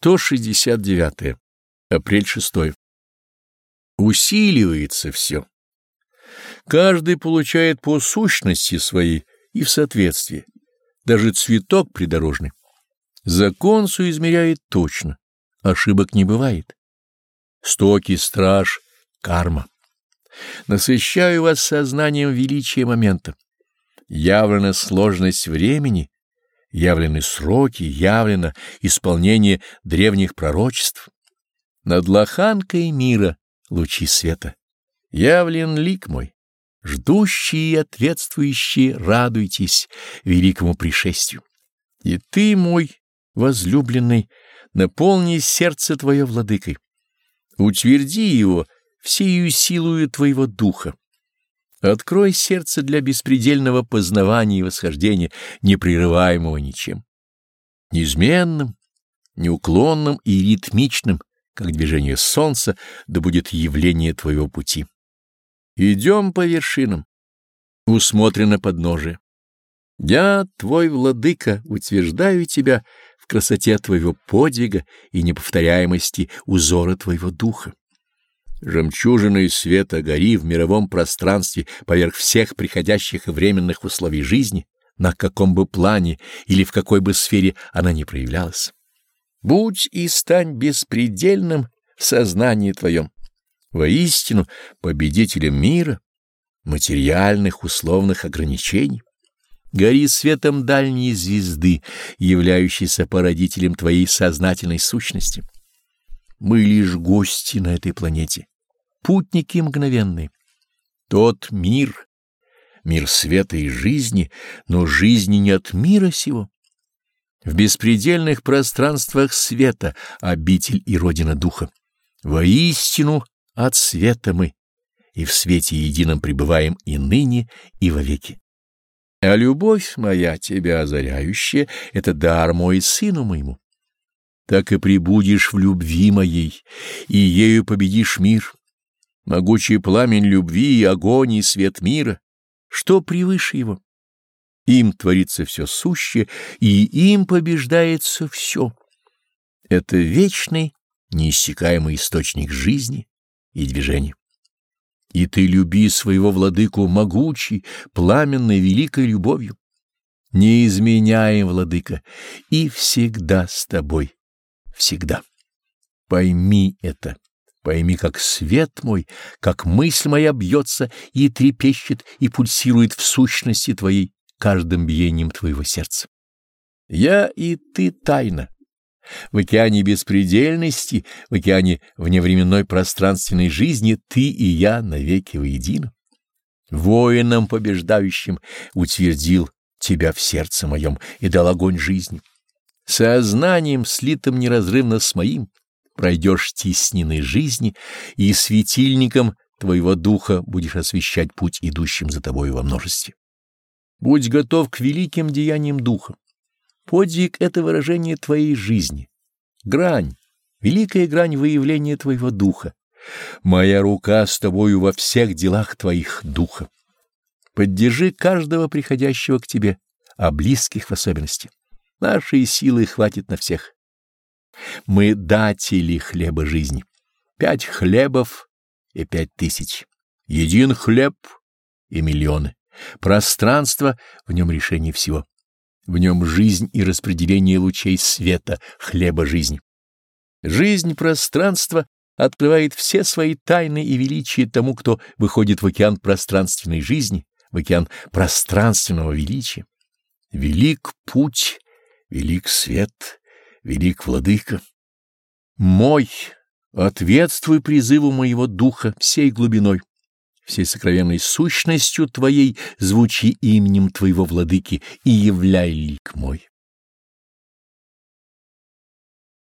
169. Апрель 6. Усиливается все. Каждый получает по сущности своей и в соответствии. Даже цветок придорожный. Закон соизмеряет точно. Ошибок не бывает. Стоки страж — карма. Насыщаю вас сознанием величия момента. Явлена сложность времени — явлены сроки, явлено исполнение древних пророчеств. Над лоханкой мира лучи света. Явлен лик мой. Ждущие и ответствующие радуйтесь великому пришествию. И ты, мой возлюбленный, наполни сердце твое владыкой. Утверди его всею силою твоего духа. Открой сердце для беспредельного познавания и восхождения, непрерываемого ничем. Неизменным, неуклонным и ритмичным, как движение солнца, да будет явление твоего пути. Идем по вершинам, усмотрено подножие. Я, твой владыка, утверждаю тебя в красоте твоего подвига и неповторяемости узора твоего духа. Жемчужиной света гори в мировом пространстве поверх всех приходящих и временных условий жизни, на каком бы плане или в какой бы сфере она ни проявлялась. Будь и стань беспредельным в сознании твоем, воистину победителем мира, материальных условных ограничений. Гори светом дальней звезды, являющейся породителем твоей сознательной сущности. Мы лишь гости на этой планете, путники мгновенные. Тот мир, мир света и жизни, но жизни не от мира сего. В беспредельных пространствах света обитель и родина духа. Воистину от света мы, и в свете едином пребываем и ныне, и вовеки. А любовь моя, тебя озаряющая, — это дар мой сыну моему так и прибудешь в любви моей, и ею победишь мир. Могучий пламень любви и огонь и свет мира, что превыше его? Им творится все сущее, и им побеждается все. Это вечный, неиссякаемый источник жизни и движения. И ты люби своего владыку могучей, пламенной, великой любовью. Не изменяем, владыка, и всегда с тобой всегда. Пойми это, пойми, как свет мой, как мысль моя бьется и трепещет и пульсирует в сущности твоей каждым биением твоего сердца. Я и ты тайна. В океане беспредельности, в океане вневременной пространственной жизни ты и я навеки воедино. Воином побеждающим утвердил тебя в сердце моем и дал огонь жизни. Сознанием, слитым неразрывно с моим, пройдешь теснины жизни, и светильником твоего духа будешь освещать путь идущим за тобой во множестве. Будь готов к великим деяниям духа. Подвиг — это выражение твоей жизни. Грань, великая грань выявления твоего духа. Моя рука с тобою во всех делах твоих духа. Поддержи каждого приходящего к тебе, а близких в особенности. Нашей силы хватит на всех. Мы датели хлеба жизни. Пять хлебов и пять тысяч. Един хлеб и миллионы. Пространство — в нем решение всего. В нем жизнь и распределение лучей света, хлеба жизни. Жизнь пространства открывает все свои тайны и величие тому, кто выходит в океан пространственной жизни, в океан пространственного величия. Велик путь велик свет, велик владыка. Мой, ответствуй призыву моего духа всей глубиной, всей сокровенной сущностью твоей звучи именем твоего владыки и являй лик мой.